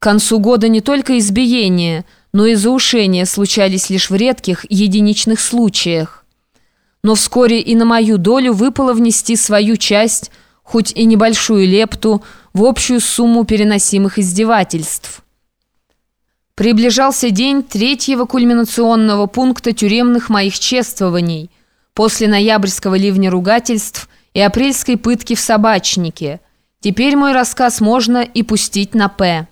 К концу года не только избиения, но и заушения случались лишь в редких, единичных случаях. Но вскоре и на мою долю выпало внести свою часть, хоть и небольшую лепту, в общую сумму переносимых издевательств. Приближался день третьего кульминационного пункта тюремных моих чествований после ноябрьского ливня ругательств и апрельской пытки в собачнике. Теперь мой рассказ можно и пустить на «П».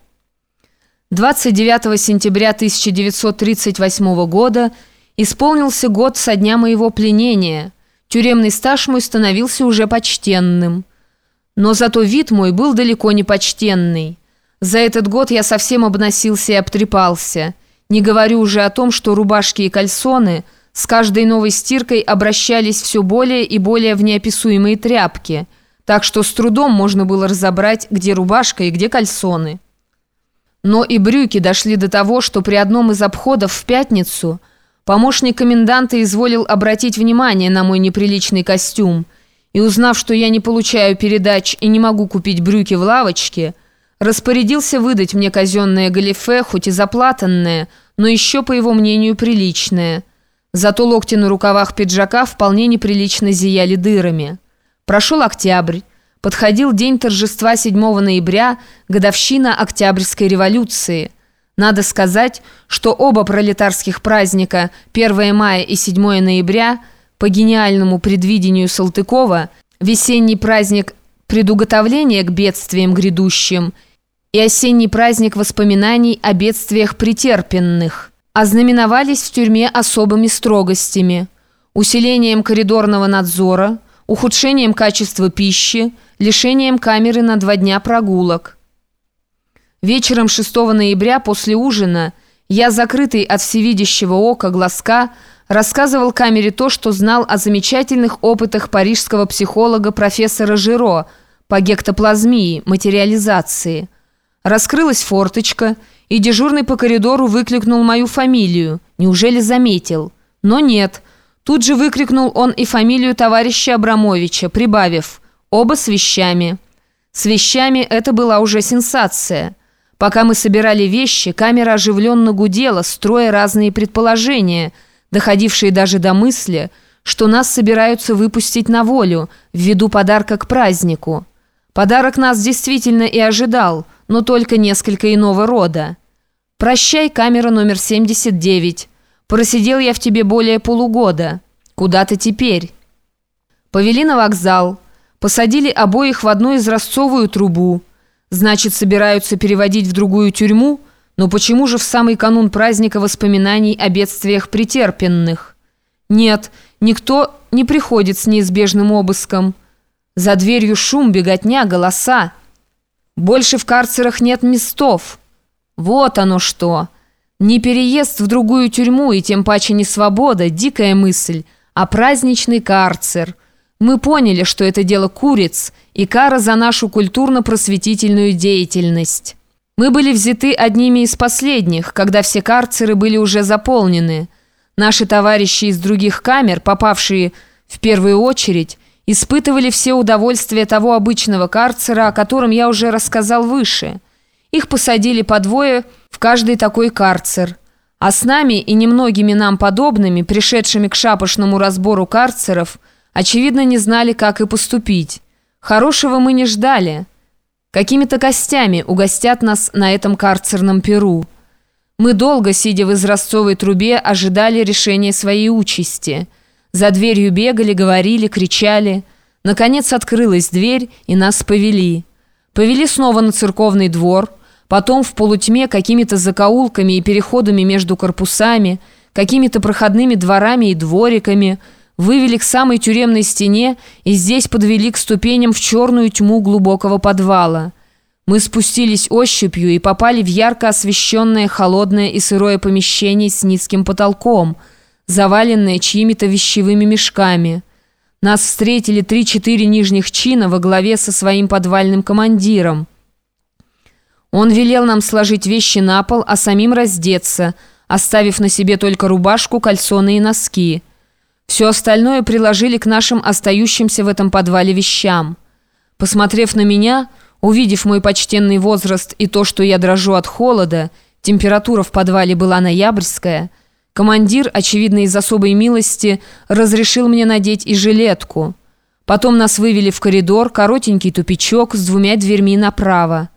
29 сентября 1938 года исполнился год со дня моего пленения. Тюремный стаж мой становился уже почтенным. Но зато вид мой был далеко не почтенный. За этот год я совсем обносился и обтрепался. Не говорю уже о том, что рубашки и кальсоны с каждой новой стиркой обращались все более и более в неописуемые тряпки, так что с трудом можно было разобрать, где рубашка и где кальсоны. Но и брюки дошли до того, что при одном из обходов в пятницу помощник коменданта изволил обратить внимание на мой неприличный костюм и, узнав, что я не получаю передач и не могу купить брюки в лавочке, распорядился выдать мне казенное галифе, хоть и заплатанное, но еще, по его мнению, приличное. Зато локти на рукавах пиджака вполне неприлично зияли дырами. Прошел октябрь. Подходил день торжества 7 ноября, годовщина Октябрьской революции. Надо сказать, что оба пролетарских праздника, 1 мая и 7 ноября, по гениальному предвидению Салтыкова, весенний праздник предуготовления к бедствиям грядущим и осенний праздник воспоминаний о бедствиях претерпенных, ознаменовались в тюрьме особыми строгостями, усилением коридорного надзора, ухудшением качества пищи, лишением камеры на два дня прогулок. Вечером 6 ноября после ужина я, закрытый от всевидящего ока глазка, рассказывал камере то, что знал о замечательных опытах парижского психолога профессора Жиро по гектоплазмии, материализации. Раскрылась форточка, и дежурный по коридору выкликнул мою фамилию. Неужели заметил? Но нет. Тут же выкрикнул он и фамилию товарища Абрамовича, прибавив – Оба с вещами. С вещами это была уже сенсация. Пока мы собирали вещи, камера оживленно гудела, строя разные предположения, доходившие даже до мысли, что нас собираются выпустить на волю ввиду подарка к празднику. Подарок нас действительно и ожидал, но только несколько иного рода. «Прощай, камера номер 79. Просидел я в тебе более полугода. Куда ты теперь?» Повели на вокзал. Посадили обоих в одну изразцовую трубу. Значит, собираются переводить в другую тюрьму? Но почему же в самый канун праздника воспоминаний о бедствиях претерпенных? Нет, никто не приходит с неизбежным обыском. За дверью шум, беготня, голоса. Больше в карцерах нет местов. Вот оно что. Не переезд в другую тюрьму и тем паче не свобода, дикая мысль, а праздничный карцер – мы поняли, что это дело куриц и кара за нашу культурно-просветительную деятельность. Мы были взяты одними из последних, когда все карцеры были уже заполнены. Наши товарищи из других камер, попавшие в первую очередь, испытывали все удовольствия того обычного карцера, о котором я уже рассказал выше. Их посадили по двое в каждый такой карцер. А с нами и немногими нам подобными, пришедшими к шапошному разбору карцеров – очевидно, не знали, как и поступить. Хорошего мы не ждали. Какими-то костями угостят нас на этом карцерном перу. Мы долго, сидя в изразцовой трубе, ожидали решения своей участи. За дверью бегали, говорили, кричали. Наконец открылась дверь, и нас повели. Повели снова на церковный двор, потом в полутьме какими-то закоулками и переходами между корпусами, какими-то проходными дворами и двориками – вывели к самой тюремной стене и здесь подвели к ступеням в черную тьму глубокого подвала. Мы спустились ощупью и попали в ярко освещенное холодное и сырое помещение с низким потолком, заваленное чьими-то вещевыми мешками. Нас встретили три-четыре нижних чина во главе со своим подвальным командиром. Он велел нам сложить вещи на пол, а самим раздеться, оставив на себе только рубашку, кальсоны и носки. Все остальное приложили к нашим остающимся в этом подвале вещам. Посмотрев на меня, Увидев мой почтенный возраст и то, что я дрожу от холода, температура в подвале была ноябрьская, командир, очевидно из особой милости, разрешил мне надеть и жилетку. Потом нас вывели в коридор, коротенький тупичок с двумя дверьми направо.